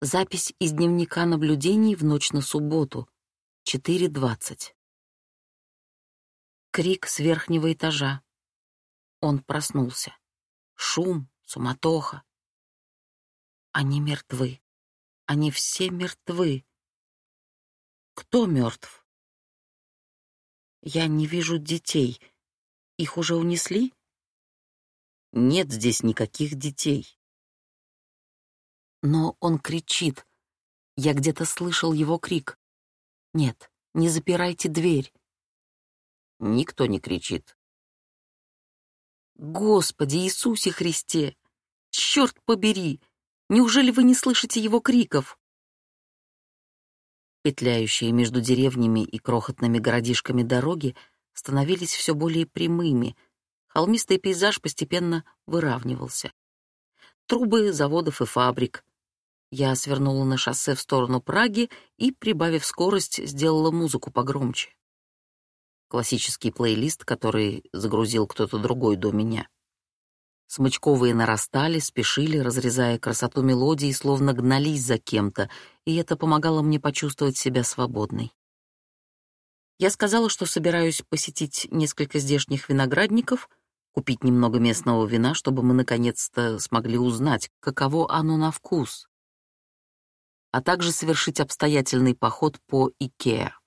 Запись из дневника наблюдений в ночь на субботу. 4.20. Крик с верхнего этажа. Он проснулся. Шум, суматоха. Они мертвы. Они все мертвы. Кто мертв? Я не вижу детей. Их уже унесли? Нет здесь никаких детей. Но он кричит. Я где-то слышал его крик. Нет, не запирайте дверь. Никто не кричит. Господи Иисусе Христе! Черт побери! Неужели вы не слышите его криков? Петляющие между деревнями и крохотными городишками дороги становились все более прямыми. Холмистый пейзаж постепенно выравнивался. Трубы заводов и фабрик, я свернула на шоссе в сторону Праги и, прибавив скорость, сделала музыку погромче. Классический плейлист, который загрузил кто-то другой до меня. Смычковые нарастали, спешили, разрезая красоту мелодии, словно гнались за кем-то, и это помогало мне почувствовать себя свободной. Я сказала, что собираюсь посетить несколько здешних виноградников, купить немного местного вина, чтобы мы наконец-то смогли узнать, каково оно на вкус а также совершить обстоятельный поход по Икеа.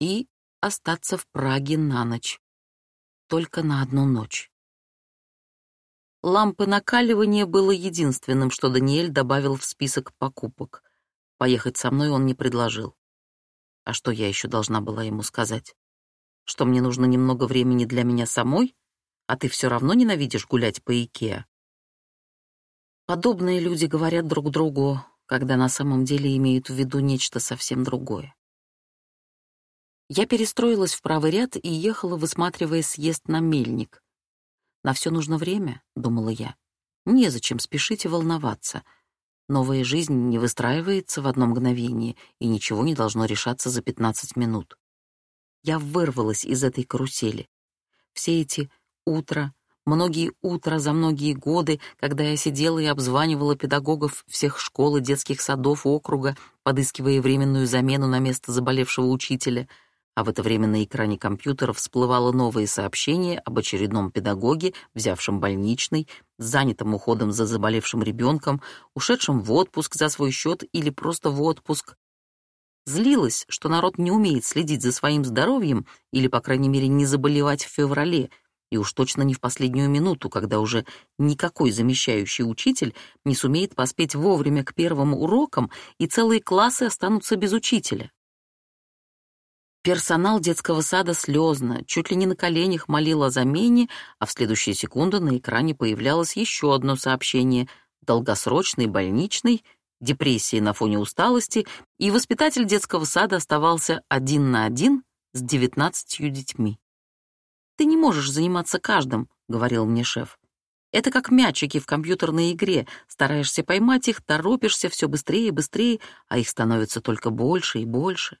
И остаться в Праге на ночь. Только на одну ночь. Лампы накаливания было единственным, что Даниэль добавил в список покупок. Поехать со мной он не предложил. А что я еще должна была ему сказать? Что мне нужно немного времени для меня самой, а ты все равно ненавидишь гулять по Икеа? Подобные люди говорят друг другу, когда на самом деле имеют в виду нечто совсем другое. Я перестроилась в правый ряд и ехала, высматривая съезд на мельник. «На все нужно время», — думала я. «Незачем спешить и волноваться. Новая жизнь не выстраивается в одно мгновение, и ничего не должно решаться за 15 минут». Я вырвалась из этой карусели. Все эти утро, Многие утра за многие годы, когда я сидела и обзванивала педагогов всех школ и детских садов округа, подыскивая временную замену на место заболевшего учителя, а в это время на экране компьютера всплывало новое сообщение об очередном педагоге, взявшем больничный, занятом уходом за заболевшим ребенком, ушедшем в отпуск за свой счет или просто в отпуск. Злилась, что народ не умеет следить за своим здоровьем или, по крайней мере, не заболевать в феврале — и уж точно не в последнюю минуту, когда уже никакой замещающий учитель не сумеет поспеть вовремя к первым урокам, и целые классы останутся без учителя. Персонал детского сада слезно, чуть ли не на коленях молил о замене, а в следующие секунды на экране появлялось еще одно сообщение — долгосрочный, больничный, депрессии на фоне усталости, и воспитатель детского сада оставался один на один с девятнадцатью детьми. «Ты не можешь заниматься каждым», — говорил мне шеф. «Это как мячики в компьютерной игре. Стараешься поймать их, торопишься все быстрее и быстрее, а их становится только больше и больше».